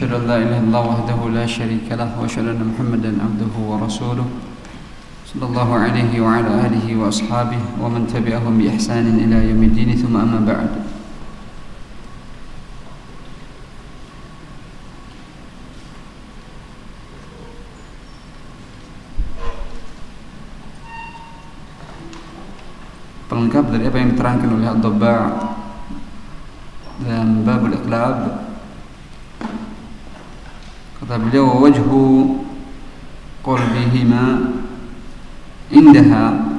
أشهد أن لا إله إلا الله وحده لا شريك له وأشهد أن محمدا عبده ورسوله صلى الله عليه وعلى آله وأصحابه ومن تبعهم بإحسان إلى يوم الدين. ثم أما بعد. Pelengkap dari apa yang diterangkan oleh Ad-Dabba dan Babul Iqlab kata beliau wajhu qalbihima indaha.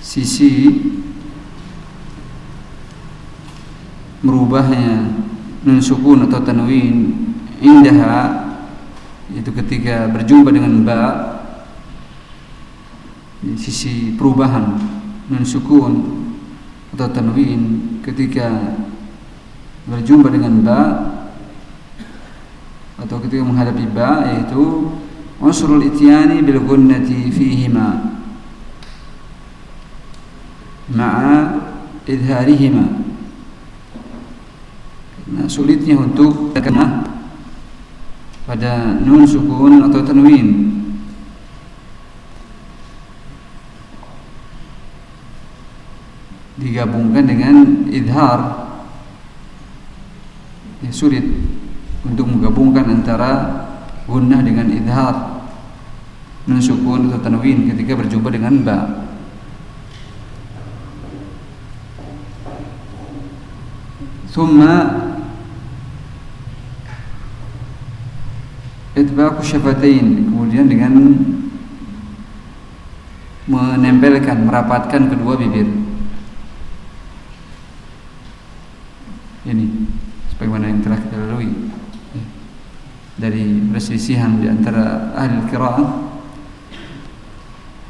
Sisi merubahnya nun sukun atau tanwin indaha itu ketika berjumpa dengan ba sisi perubahan nun sukun atau tanwin ketika berjumpa dengan ba atau ketika menghadapi ba yaitu usrul ityani bil gunnati fihima ma'a idharihima. Nah sulitnya untuk kena pada nun sukun atau tanwin. Digabungkan dengan idhar ya, sulit untuk menggabungkan antara gunnah dengan idhar nun sukun atau tanwin ketika berjumpa dengan ba. Thumma itbaqu syafatain kemudian dengan menempelkan merapatkan kedua bibir ini sebagaimana yang telah kita lalui dari perselisihan di antara ahli qiraah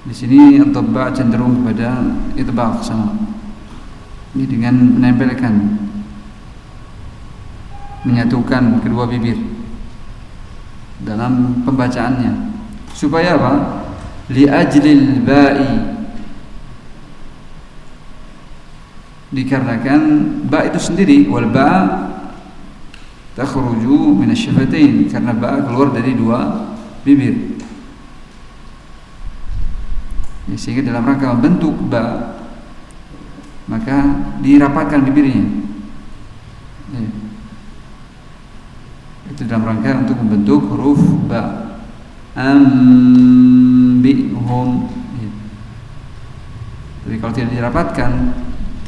di sini at-tabba cenderung kepada itbaq sama ini dengan menempelkan menyatukan kedua bibir dalam pembacaannya. Supaya apa? Li ajlil ba'i. Dikarenakan ba itu sendiri wal ba takhruju min asyafatain karena ba keluar dari dua bibir. Ya, sehingga dalam rangka membentuk ba maka dirapatkan bibirnya. Ya. itu dalam rangka untuk membentuk huruf ba. Ambihum ya. jadi kalau tidak dirapatkan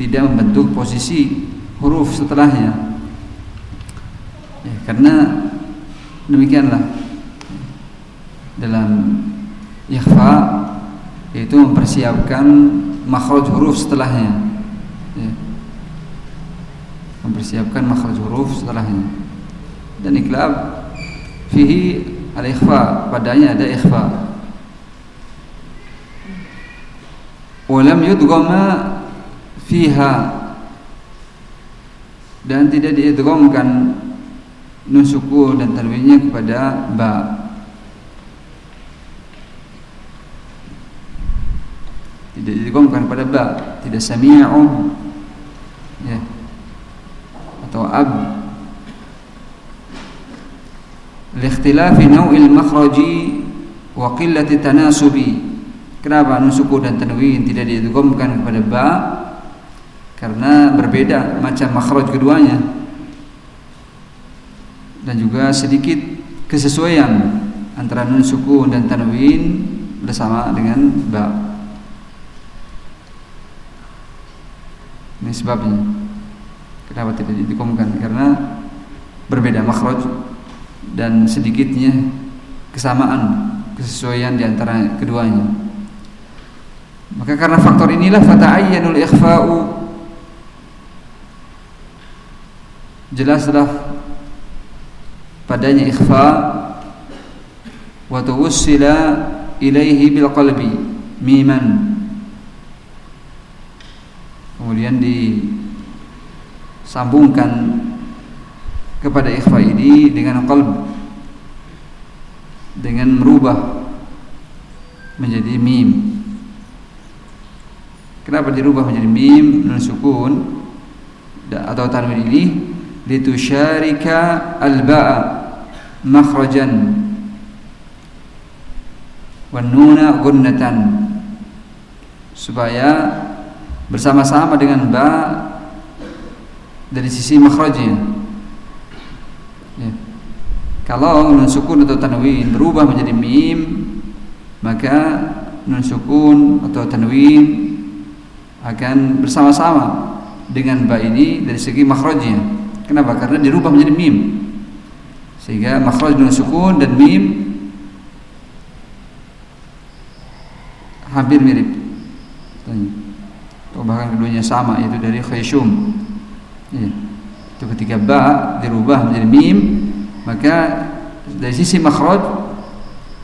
tidak membentuk posisi huruf setelahnya. ya, karena demikianlah. Dalam ikhfa yaitu mempersiapkan makhraj huruf setelahnya. Ya. mempersiapkan makhraj huruf setelahnya. Dan iklab fihi al ikhfa padanya ada ikhfa. Walam yudghama fiha. Dan tidak diidghamkan nun sukun dan tanwinnya kepada ba tidak diidghamkan pada ba tidak sami'u ya atau ab liikhtilafi naw'il makhraji wa qillati tanasubi Kenapa nun sukun dan tanwin tidak diidghamkan kepada ba? Karena berbeda macam makhraj keduanya. Dan juga sedikit kesesuaian antara nun sukun dan tanwin bersama dengan ba. Ini sebabnya. Kenapa tidak diidghamkan? Karena berbeda makhraj dan sedikitnya kesamaan kesesuaian di antara keduanya. Maka karena faktor inilah fata'ayyanul ikhfa'u jelaslah padanya ikhfa wa tuwsila ilaihi bil qalbi miman kemudian disambungkan kepada ikhfa ini dengan qalb dengan merubah menjadi mim Kenapa dirubah menjadi mim nun sukun? atau tanwin ini litusharika al-ba'a makhrajan wan nuna gunnatan supaya bersama-sama dengan ba dari sisi makhrajnya ya. kalau nun sukun atau tanwin berubah menjadi mim maka nun sukun atau tanwin akan bersama-sama dengan ba ini dari segi makhrajnya. Kenapa? Karena dirubah menjadi mim. Sehingga makhraj nun sukun dan mim hampir mirip. Atau bahkan keduanya sama yaitu dari khayshum. Ya. Itu ketika ba dirubah menjadi mim, maka dari sisi makhraj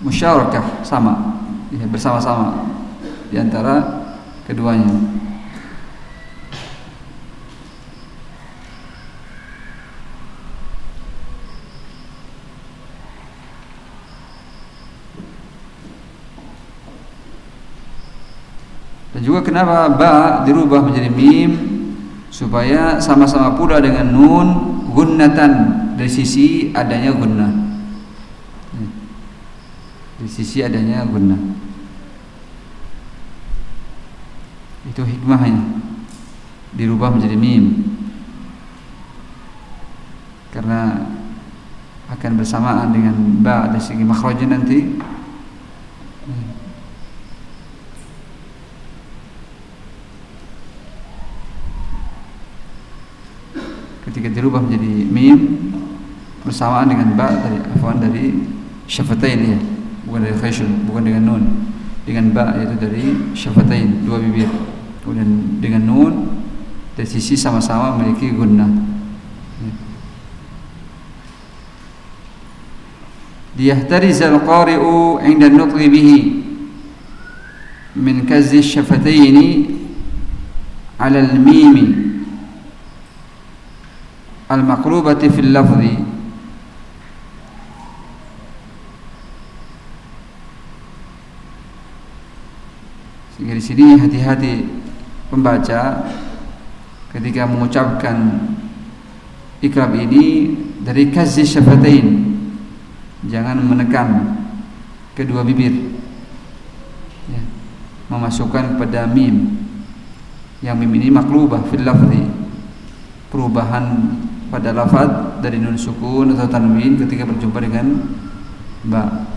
musyarakah sama, ya, bersama-sama di antara keduanya. Juga kenapa ba dirubah menjadi mim supaya sama-sama pula dengan nun gunnatan dari sisi adanya gunnah. Dari sisi adanya gunnah. Itu hikmahnya dirubah menjadi mim. Karena akan bersamaan dengan ba dari segi makhrajnya nanti ketika dirubah menjadi mim bersamaan dengan ba dari afwan dari syafatain ya bukan dari khayshun bukan dengan nun dengan ba yaitu dari syafatain dua bibir kemudian dengan nun dari sisi sama-sama memiliki gunnah ليحترز القارئ عند النطق به من كز الشفتين على الميم al-maqlubati fil lafzi. Sehingga di sini hati-hati pembaca ketika mengucapkan ikrab ini dari kasih syafatain. Jangan menekan kedua bibir. Ya, memasukkan kepada mim. Yang mim ini maklubah fil lafzi. Perubahan pada lafaz dari nun sukun atau tanwin ketika berjumpa dengan ba.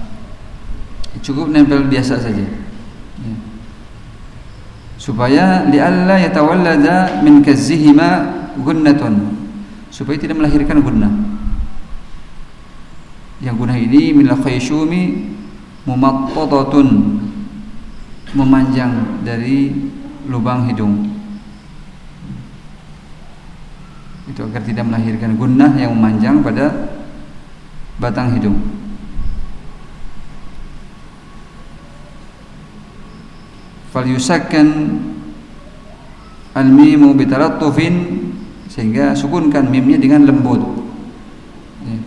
Cukup nempel biasa saja. Ya. Supaya lialla yatawallada min kazzihima gunnatun. Supaya tidak melahirkan gunnah. Yang gunnah ini min khayshumi mumattatatun memanjang dari lubang hidung. Itu agar tidak melahirkan gunnah yang memanjang pada batang hidung. Fal yusakkan al-mimu bitarattufin sehingga sukunkan mimnya dengan lembut ya.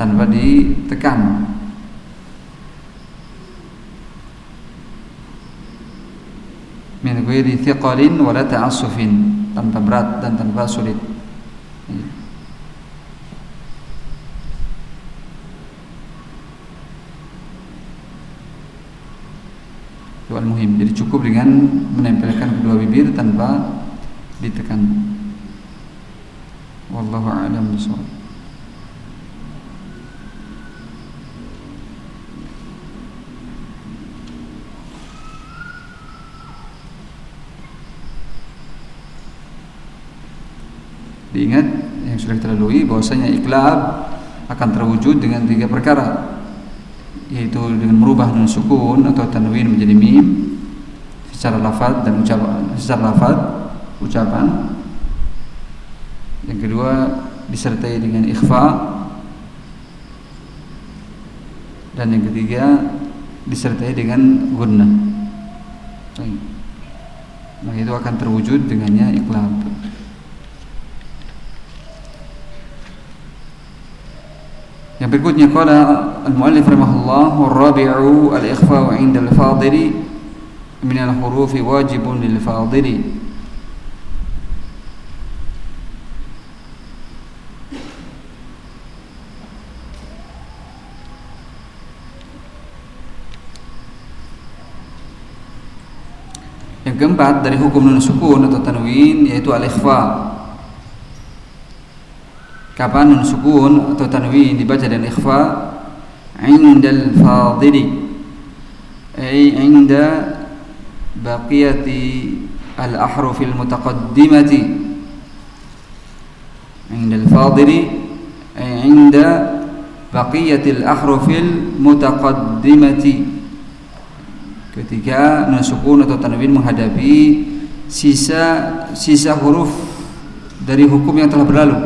tanpa ditekan min ghairi thiqalin wala ta'assufin tanpa berat dan tanpa sulit. Itu al-muhim. Jadi cukup dengan menempelkan kedua bibir tanpa ditekan. Wallahu a'lam bishawab. Diingat yang sudah kita lalui bahwasanya iklab akan terwujud dengan tiga perkara yaitu dengan merubah nun sukun atau tanwin menjadi mim secara lafaz dan ucapan secara lafaz ucapan. Yang kedua disertai dengan ikhfa. Dan yang ketiga disertai dengan gunnah. Nah itu akan terwujud dengannya iklab بالبدني قال المؤلف رحمه الله والرابع الإخفاء عند الفاضل من الحروف واجب للفاضل Yang keempat dari hukum nun sukun atau tanwin yaitu al-ikhfa. Kapan nun sukun atau tanwin dibaca dan ikhfa? Indal fadili. Ay inda baqiyati al-ahruf al-mutaqaddimati. Inda al-fadili ay inda baqiyati al-ahruf al-mutaqaddimati ketika nasukun atau tanwin menghadapi sisa sisa huruf dari hukum yang telah berlalu.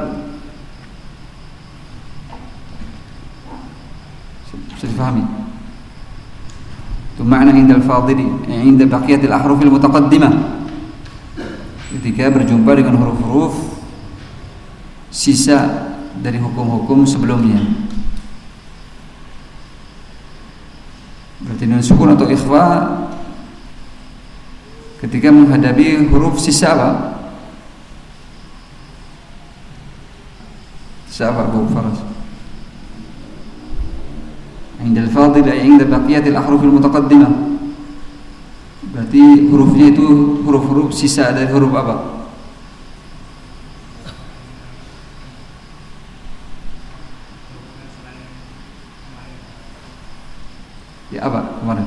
Bisa difahami? Inda al-fadili, inda baqiyatil ahrufil mutaqaddimah. Ketika berjumpa dengan huruf-huruf sisa dari hukum-hukum sebelumnya. Berarti nun sukun atau ikhfa ketika menghadapi huruf sisa apa? Sisa apa Bu Faras? عند الفاضل أي عند بقية الأحرف المتقدمة. بأتي حروف جيتو حروف حروف سيساء دائل حروف أبا يا أبا كمانا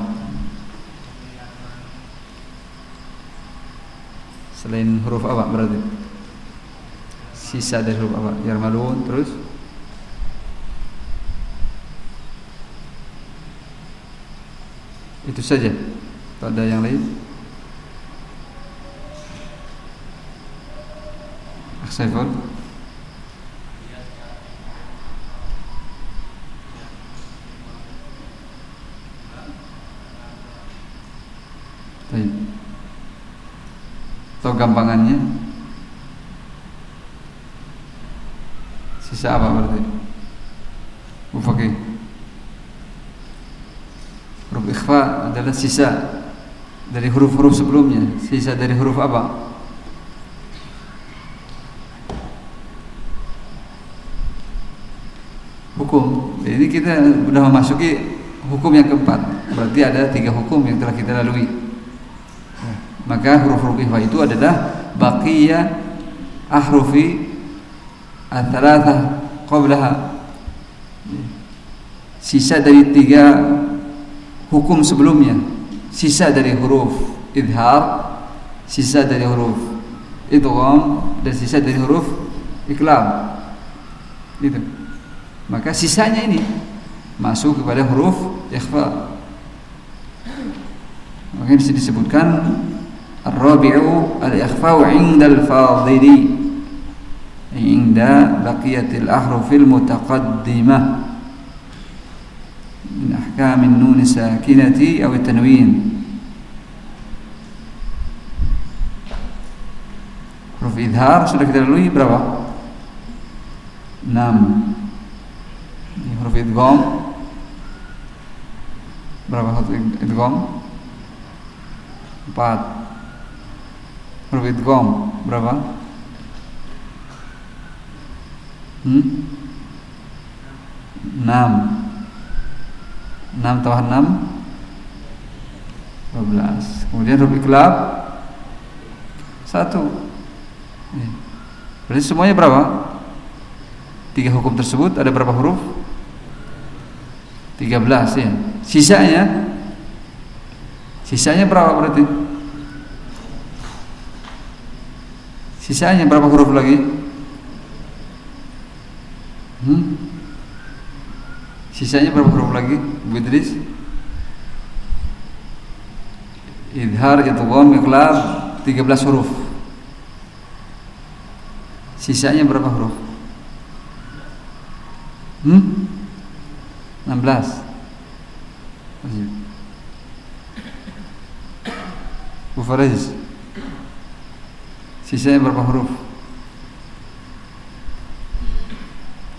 selain huruf أبا berarti? Sisa dari huruf apa? Yarmalun terus? Itu saja. Tak ada yang lain? Aksaifun Atau gampangannya Sisa apa berarti? Mufakih ikhfa adalah sisa Dari huruf-huruf sebelumnya Sisa dari huruf apa? Hukum. Ini kita sudah memasuki hukum yang keempat. Berarti ada tiga hukum yang telah kita lalui. Maka huruf-huruf ikhfa itu adalah baqiyah ahrufi antara qablaha. Sisa dari tiga hukum sebelumnya. Sisa dari huruf idhar sisa dari huruf idgham dan sisa dari huruf iklam. Gitu. Maka sisanya ini masuk kepada huruf ikhfa. Maka ini disebutkan ar-rabi'u al-ikhfa'u 'inda al-fadhili 'inda baqiyatil ahrufil mutaqaddimah. كاحكام النون الساكنه أو التنوين. حروف إظهار سلك دلوي برافو. نعم. حروف إدغام. برافو حروف إدغام. بعد. حروف إدغام. برافو. نعم. 6 tambah 6 12 Kemudian huruf iklab 1 Berarti semuanya berapa? Tiga hukum tersebut ada berapa huruf? 13 ya Sisanya Sisanya berapa berarti? Sisanya berapa huruf lagi? Hmm? Sisanya berapa huruf lagi? Bu Idris? Idhar, Idgham, Iqlab 13 huruf. Sisanya berapa huruf? Hmm? 16. Bu Fariz. Sisanya berapa huruf?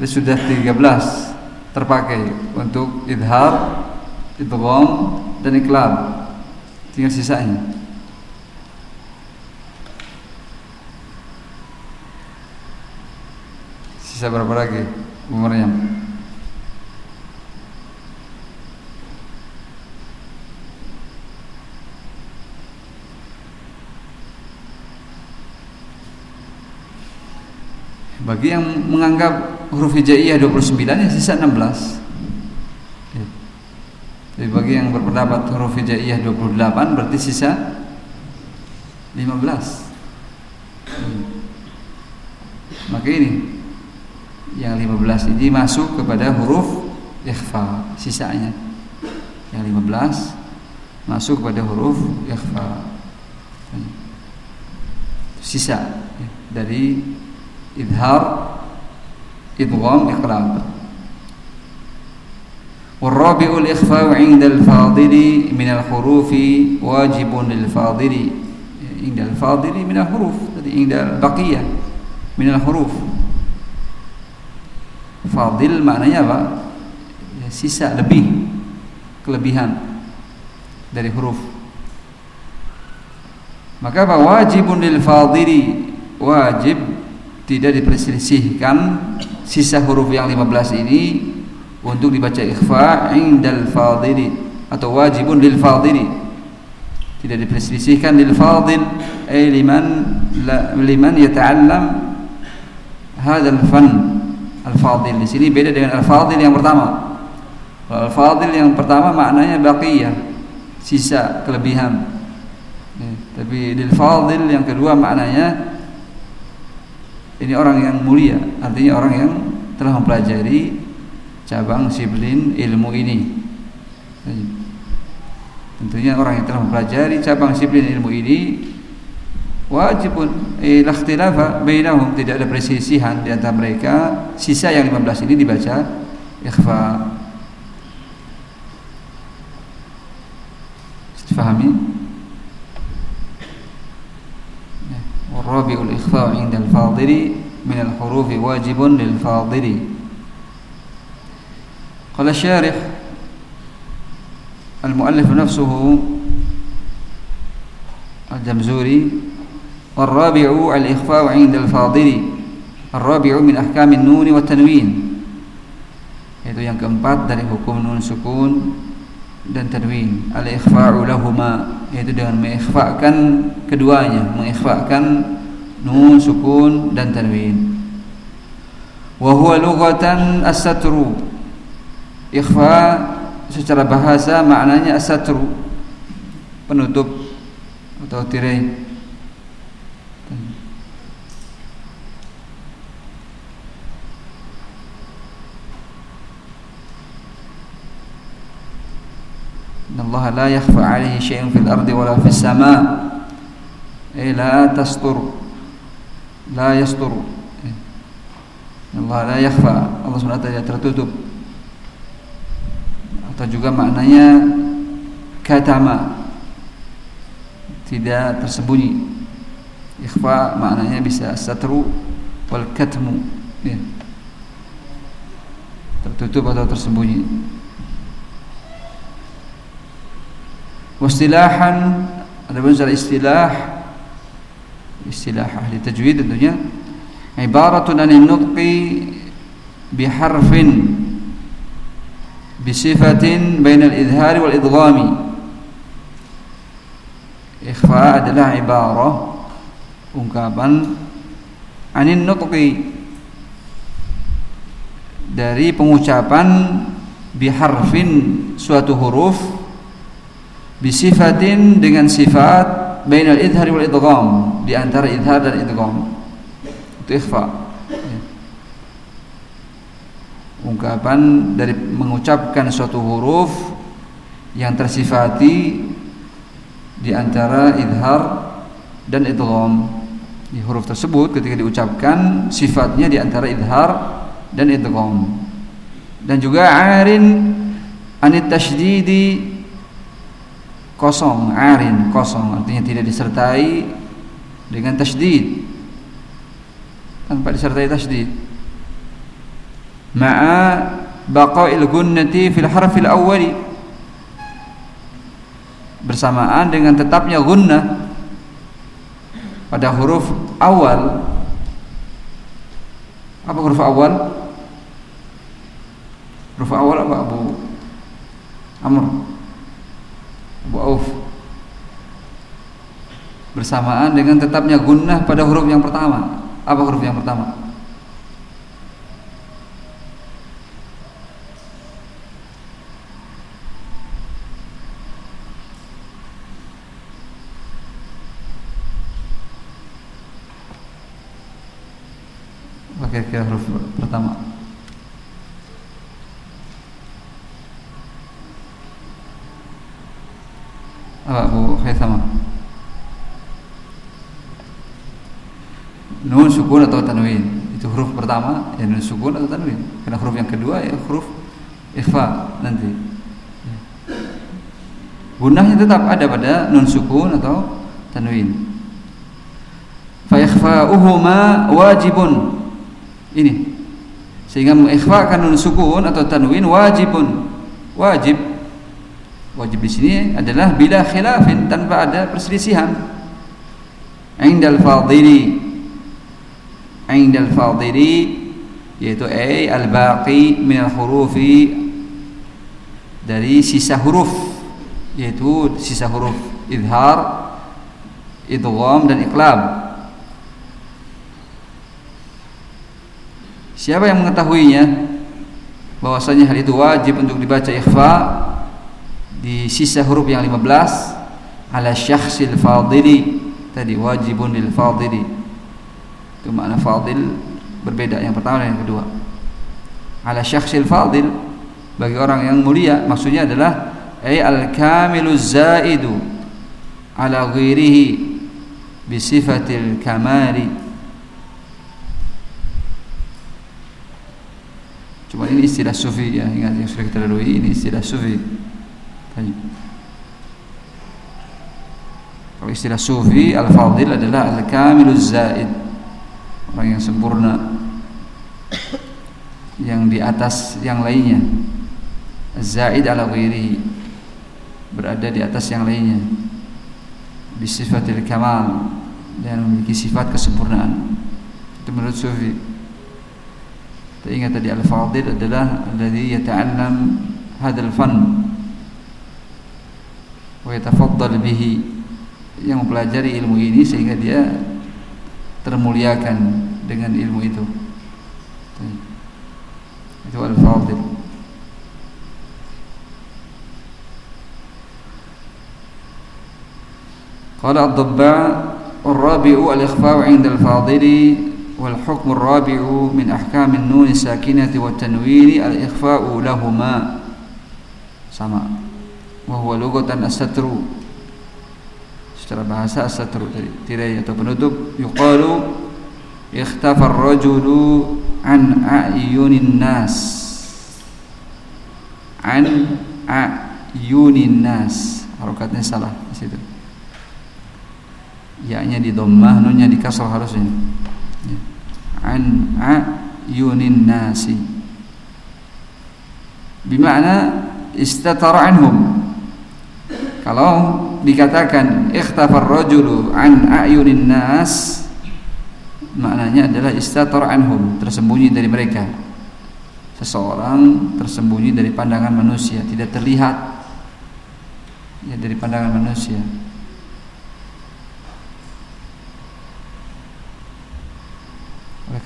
Jadi sudah 13 terpakai untuk idhar, idgham dan iklam. Tinggal sisanya. Sisa berapa lagi umurnya? Bagi yang menganggap huruf hijaiyah 29 yang sisa 16 jadi ya. bagi yang berpendapat huruf hijaiyah 28 berarti sisa 15 hmm. maka ini yang 15 ini masuk kepada huruf ikhfa sisanya. Yang 15 masuk kepada huruf ikhfa. Sisa ya, dari idhar إضغام إقلاب والرابع الإخفاء عند الفاضل من الحروف واجب للفاضل عند الفاضل من الحروف عند البقية من الحروف fadil maknanya apa sisa lebih kelebihan dari huruf maka apa wajibun lil fadili wajib tidak diperselisihkan sisa huruf yang 15 ini untuk dibaca ikhfa indal fadili atau wajibun lil fadili. Tidak diperselisihkan lil fadil ay liman la, liman yata'allam hadzal fan. Al fadil di sini beda dengan al fadil yang pertama. Al fadil yang pertama maknanya baqiyah sisa kelebihan. Ya, tapi lil fadil yang kedua maknanya ini orang yang mulia artinya orang yang telah mempelajari cabang disiplin ilmu ini. Tentunya orang yang telah mempelajari cabang disiplin ilmu ini wajib pun eh, bainahum tidak ada persisihan di antara mereka. Sisa yang 15 ini dibaca ikhfa عند الفاضل من الحروف واجب للفاضل قال الشارح المؤلف نفسه الجمزوري والرابع الإخفاء عند الفاضل الرابع من أحكام النون والتنوين itu yang keempat dari hukum nun sukun dan tanwin al ikhfa'u lahuma yaitu dengan mengikhfakan keduanya mengikhfakan nun sukun dan tanwin. Wa huwa lughatan as-satru. Ikhfa secara bahasa maknanya as-satru. Penutup atau tirai. Allah la yakhfa alaihi syai'un fil ardi wala fis sama' eh, ila tastur la yasturu Allah la yakhfa. Allah SWT tidak tertutup. Atau juga maknanya katama. Tidak tersembunyi. Ikhfa maknanya bisa satru wal katmu. Ya. tertutup atau tersembunyi. Wastilahan ada pun istilah istilah ahli tajwid tentunya ibaratun anil nutqi biharfin bisifatin bainal idhari wal idghami. Ikhfa adalah ibarah ungkapan anin nutqi dari pengucapan biharfin suatu huruf bisifatin dengan sifat bainal idhar wal idgham. Di antara idhar dan idgham. Itu ikhfa. Ungkapan dari mengucapkan suatu huruf yang tersifati di antara idhar dan idgham. Di huruf tersebut ketika diucapkan sifatnya di antara idhar dan idgham. Dan juga arin anit tasydidi kosong arin kosong artinya tidak disertai dengan tasdid tanpa disertai tasdid ma'a baqa'il gunnati fil harfil awwali. Bersamaan dengan tetapnya gunnah pada huruf awal. Apa huruf awal? Huruf awal apa Abu Amr Abu Auf bersamaan dengan tetapnya gunnah pada huruf yang pertama. Apa huruf yang pertama Oke, kira huruf pertama. Apa Bu Khaisama? Nun sukun atau tanwin? Itu huruf pertama ya nun sukun atau tanwin? Karena huruf yang kedua ya huruf ikhfa nanti. Gunahnya tetap ada pada nun sukun atau tanwin. Fa ikhfa'uhuma wajibun. Ini. Sehingga mengikhfakan nun sukun atau tanwin wajibun. Wajib Wajib di sini adalah bila khilafin tanpa ada perselisihan. Indal fadili Indal fadili yaitu a al-baqi min al-hurufi dari sisa huruf yaitu sisa huruf idhar, idgham dan iqlab. Siapa yang mengetahuinya bahwasanya hal itu wajib untuk dibaca ikhfa di sisa huruf yang 15 ala syakhsil fadili tadi wajibun lil fadili itu makna fadil berbeda. Yang pertama dan yang kedua. Ala syakhsil fadil bagi orang yang mulia maksudnya adalah ay al kamilu zaidu ala ghairihi bi sifatil kamali. Cuma ini istilah sufi ya ingat yang sudah kita lalui ini istilah sufi. Kalau istilah sufi al-fadil adalah al-kamiluz zaid orang yang sempurna. Yang di atas yang lainnya. Zaid ala ghairihi berada di atas yang lainnya. Bisifatil kamal. Dan memiliki sifat kesempurnaan. Itu menurut sufi. Kita ingat tadi al-fadil adalah alladhi yata'allam hadal fan wa yatafaddal bihi. Yang mempelajari ilmu ini sehingga dia termuliakan dengan ilmu itu. Itu al-fadil. قال الضباع الرابع الإخفاء عند الفاضل والحكم الرابع من أحكام النون الساكنة والتنوين الإخفاء لهما sama. Huwa lughatan as-satru. Secara bahasa as-satru tadi. Tirai atau penutup yuqalu ikhtafa ar-rajulu an a'yunin nas. An a'yunin nas. Harokatnya salah di situ. Ya-nya di dhammah nunnya di kasrah harusnya. Ya. an a'yunin nasi. Bimakna istatara anhum kalau dikatakan ikhtafar rajulu an ayunin nas maknanya adalah istatar anhum, tersembunyi dari mereka. Seseorang tersembunyi dari pandangan manusia, tidak terlihat ya dari pandangan manusia.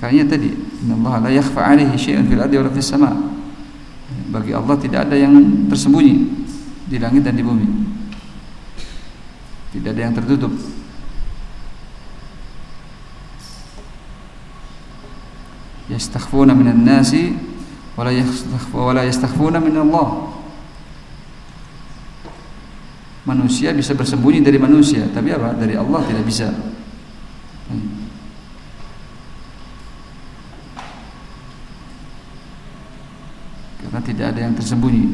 Karena tadi, Allah la yakhfa 'alaihi syai'un fil ardi wa fis sama'. Bagi Allah tidak ada yang tersembunyi di langit dan di bumi tidak ada yang tertutup. Yastakhfuna minan nasi wala wala yastakhfuna min Allah manusia bisa bersembunyi dari manusia tapi apa? Dari Allah tidak bisa. Karena tidak ada yang tersembunyi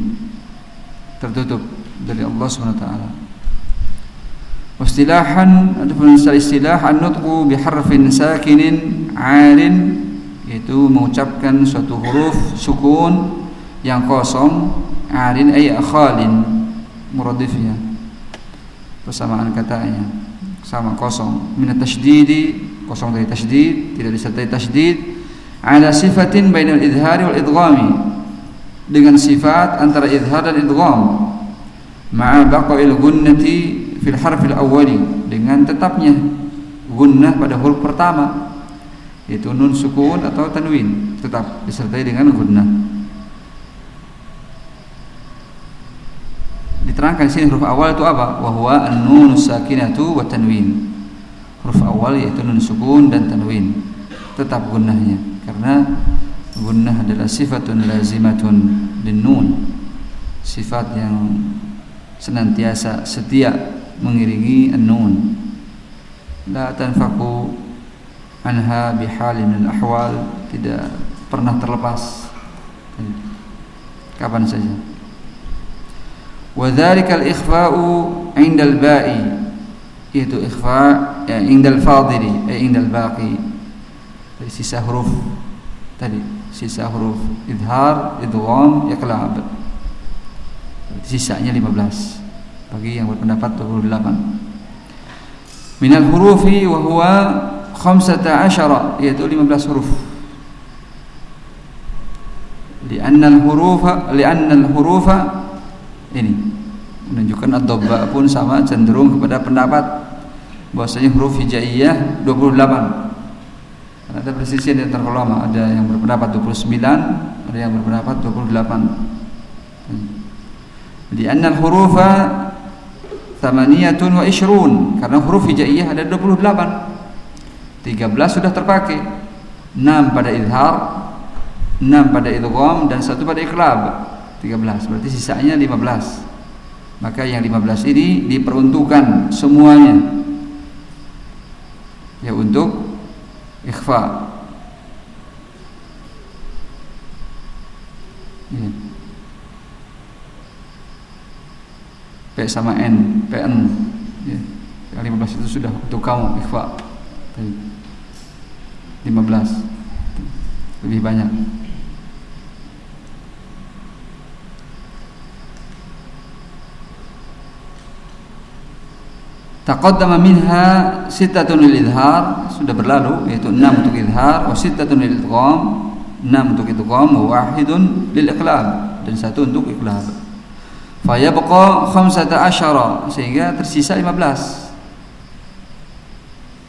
tertutup dari Allah Subhanahu wa taala Wastilahan adapun istilah an-nutqu sakinin 'alin yaitu mengucapkan suatu huruf sukun yang kosong 'alin ay khalin muradifnya persamaan katanya. Sama kosong. Min tasydidi kosong dari tasydid tidak disertai tasydid ala sifatin bainal idhari wal idghami dengan sifat antara idhar dan idgham. Ma'a baqa'il gunnati fil harfil awali dengan tetapnya gunnah pada huruf pertama yaitu nun sukun atau tanwin tetap disertai dengan gunnah. Diterangkan sini huruf awal itu apa? Wahwa an-nun sakinatu wa tanwin. Huruf awal yaitu nun sukun dan tanwin. Tetap gunnahnya karena gunnah adalah sifatun lazimatun nun sifat yang senantiasa setia mengiringi nun la tanfaku anha bihalin min ahwal tidak pernah terlepas. Kapan saja. Wa al-ikhfa'u 'inda al-ba'i yaitu ikhfa ya 'inda al-fadili eh 'inda al-baqi sisa huruf. Tadi sisa huruf. Idhar idgham iqlab sisanya 15 bagi yang berpendapat 28 minal hurufi wa huwa khamsata asyara yaitu 15 huruf. Lianna al-hurufa lianna al-hurufa ini menunjukkan ad-dabba pun sama cenderung kepada pendapat bahwasanya huruf hijaiyah 28 ada persisian di antara ulama, ada yang berpendapat 29, ada yang berpendapat 28. Di anna al-hurufa thamaniyatun wa ishrun karena huruf hijaiyah ada 28. 13 sudah terpakai. 6 pada izhar, 6 pada idgham dan satu pada iqlab. 13. Berarti sisanya 15. Maka yang 15 ini diperuntukkan semuanya ya untuk ikhfa ya. P sama N PN ya. yang 15 itu sudah untuk kamu ikhfa. 15 lebih banyak. Taqaddama minha sittatun lil idhar sudah berlalu yaitu enam untuk idhar wa sittatun lil idgham. Enam untuk idgham. Wa wahidun lil iqlab dan satu untuk iqlab. Fa yabqa khamsata asyara. Sehingga tersisa 15.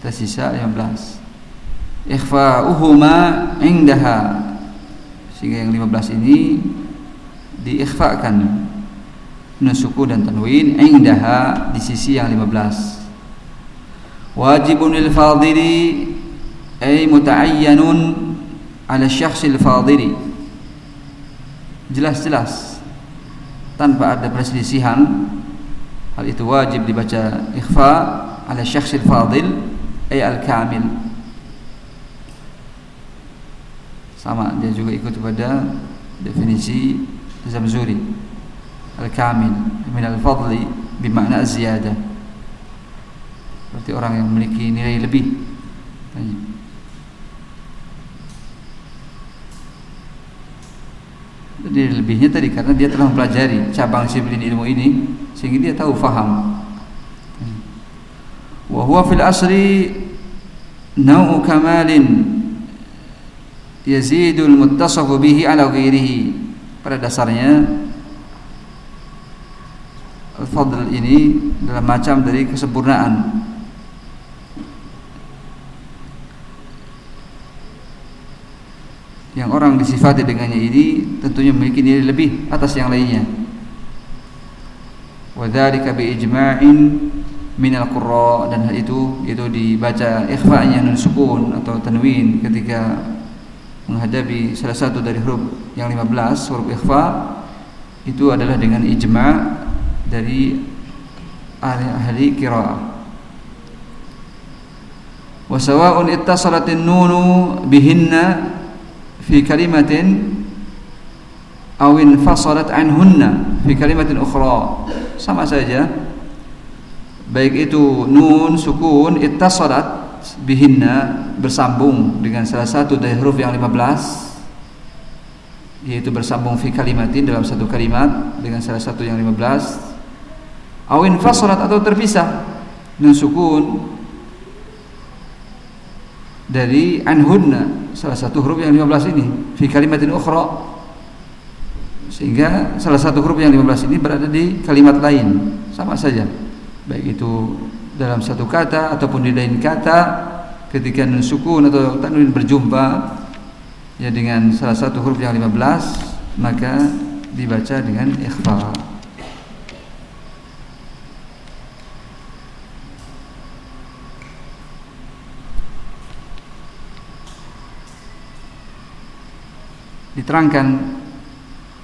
Tersisa 15. Ikhfa'uhuma indaha. Sehingga yang 15 ini diikhfakan. Nusuku dan tanwin indaha di sisi yang 15 wajibun lil fadili ay mutaayyanun ala syakhsil fadili. Jelas-jelas tanpa ada perselisihan hal itu wajib dibaca ikhfa ala syakhsil fadil ay al kamil. Sama dia juga ikut pada definisi Zamzuri. Al-kamil min al-fadli bermakna ziyadah. Berarti orang yang memiliki nilai lebih jadi lebihnya tadi karena dia telah mempelajari cabang disiplin ilmu ini sehingga dia tahu faham. Wa huwa fil asri nau'u kamalin yazidul muttasafu bihi ala ghairihi. Pada dasarnya Al-Fadl ini dalam macam dari kesempurnaan yang orang disifati dengannya ini tentunya memiliki nilai lebih atas yang lainnya wadzalika bi ijma'in min al-qurra dan hal itu itu dibaca ikhfa'nya nun sukun atau tanwin ketika menghadapi salah satu dari huruf yang 15 huruf ikhfa itu adalah dengan ijma' dari ahli-ahli qiraah. Wa sawa'un ittasalatin nunu bihinna fi kalimatin aw infasalat anhunna fi kalimatin ukhra. Sama saja. Baik itu nun sukun ittasalat bihinna bersambung dengan salah satu dari huruf yang 15 yaitu bersambung fi kalimatin dalam satu kalimat dengan salah satu yang 15 awin fasalat atau terpisah dengan sukun dari anhunna salah satu huruf yang 15 ini fi kalimatin ukhra. Sehingga salah satu huruf yang 15 ini berada di kalimat lain. Sama saja. Baik itu dalam satu kata ataupun di lain kata ketika nun sukun atau tanwin berjumpa ya dengan salah satu huruf yang 15 maka dibaca dengan ikhfa terangkan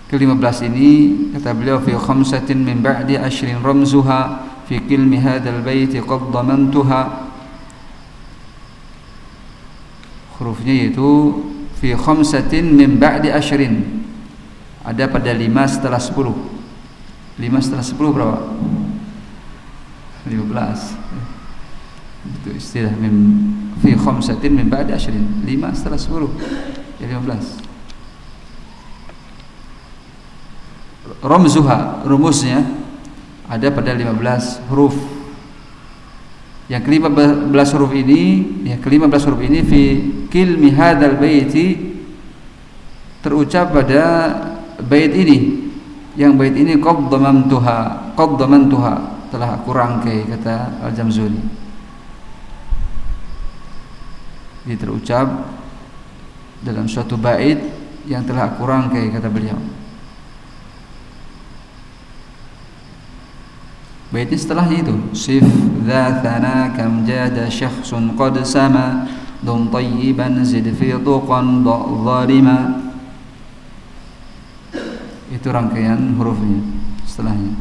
ke-15 ini kata beliau fi khamsatin min ba'di ashrin ramzuha fi kilmi hadzal bait qad damantuha. Hurufnya yaitu fi khamsatin min ba'di ashrin. Ada pada 5 setelah 10 5 setelah 10 berapa? 15 itu istilah min fi khamsatin min ba'di ashrin. 5 setelah 10 ya 15 Romzuha rumusnya ada pada 15 huruf. Yang kelima belas huruf ini, ya kelima belas huruf ini fi kilmi hadzal baiti terucap pada bait ini. Yang bait ini qad damantuha, qad damantuha telah aku rangkai kata Al-Jamzuli. Ini terucap dalam suatu bait yang telah aku rangkai kata beliau. Baitnya setelahnya itu sif dzathana kam jada syakhsun qad sama dum tayyiban zid fi tuqan dhalima itu rangkaian hurufnya setelahnya.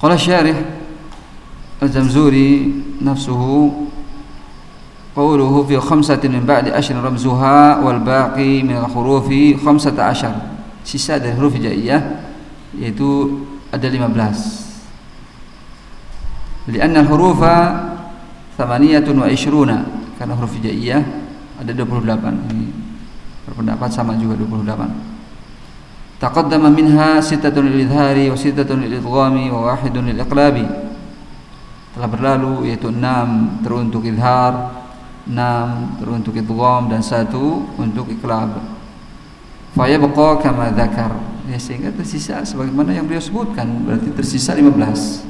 Kalau syarih al-jamzuri nafsuhu qawluhu fi khamsatin min ba'di ashrin ramzuha wal baqi min al-hurufi ashar sisa dari huruf hijaiyah yaitu ada 15 lianna hurufa thamaniyatun wa karena huruf hijaiyah ada 28 ini berpendapat sama juga 28 taqaddama minha sittatun lil wa sittatun lil wa wahidun telah berlalu yaitu 6 teruntuk idhar 6 teruntuk idgham dan satu untuk iqlab. Fayabqa kama dzakar ya sehingga tersisa sebagaimana yang beliau sebutkan berarti tersisa 15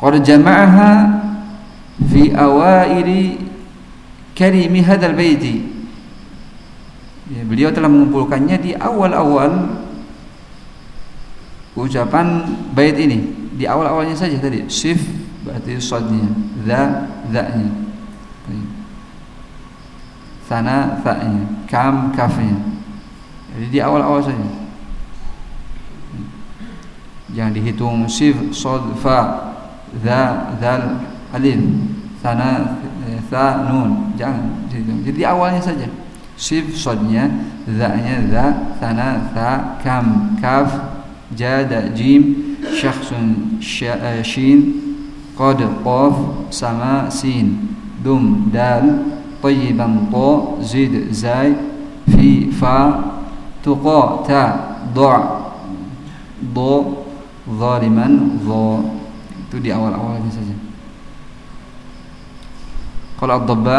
qad jama'aha fi awaili karimi hadzal baiti. Ya, beliau telah mengumpulkannya di awal-awal ucapan bait ini. Di awal-awalnya saja tadi. Sif berarti sadnya za za-nya. Sana fa-nya kam kafnya jadi di awal-awal saja. Jangan dihitung sif, sod, fa, za dal, alif, sana, sa nun. Jangan dihitung. Jadi di awalnya saja. Sif, sodnya, za nya za sana, sa kam, kaf, jada, jim, syakhsun, eh, shin, qad, qaf, sama, sin, dum, dal, tayyiban, to, zid, zai, fi, fa, tuqa ta dha dha zaliman dha itu di awal-awalnya saja. Kalau ad-dabba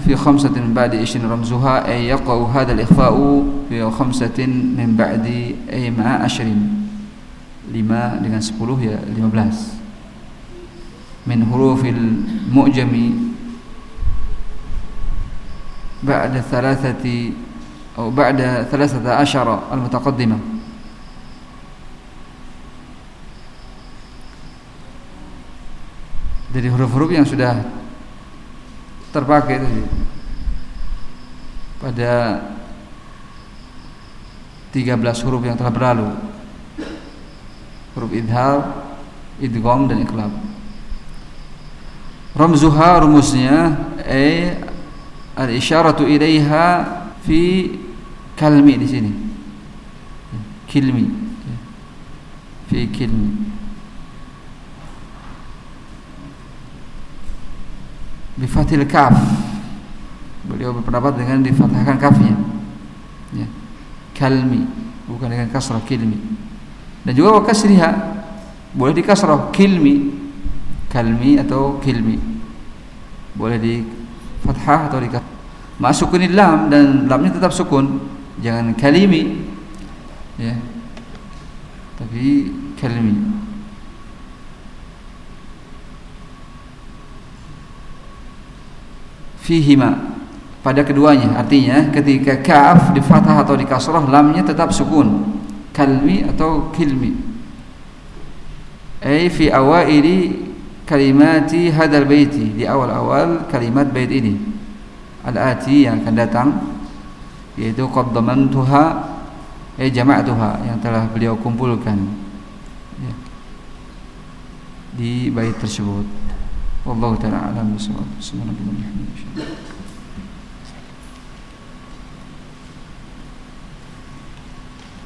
fi khamsatin ba'di ishin ramzuha ay yaqau hadha al-ikhfa'u fi khamsatin min ba'di ay ma'a ashrin. 5 dengan 10 ya 15 min hurufil mu'jami ba'da thalathati أو بعد ثلاثة عشر المتقدمة dari huruf-huruf yang sudah terpakai tadi pada 13 huruf yang telah berlalu huruf idhar, idgham dan iqlab ramzuha rumusnya ay al-isyaratu ilaiha fi kalmi di sini. Kilmi. Fi kilmi. Bifatil kaf. Beliau berpendapat dengan difathahkan kafnya. Ya. kalmi bukan dengan kasrah kilmi. Dan juga kasriha boleh di kasrah kilmi. Kalmi atau kilmi. Boleh di fathah atau di kasrah. Masukin lam dan lamnya tetap sukun jangan kalimi. Ya. Tapi kalimi. Fihima. Pada keduanya artinya ketika kaf di fathah atau di kasrah lamnya tetap sukun. Kalmi atau kilmi. Ay fi awaili kalimati hadal baiti. Di awal-awal kalimat bait ini. Al-ati yang akan datang yaitu qaddamantuha eh jama'tuha yang telah beliau kumpulkan ya, di bait tersebut. Wallahu taala alam. Subhanallahi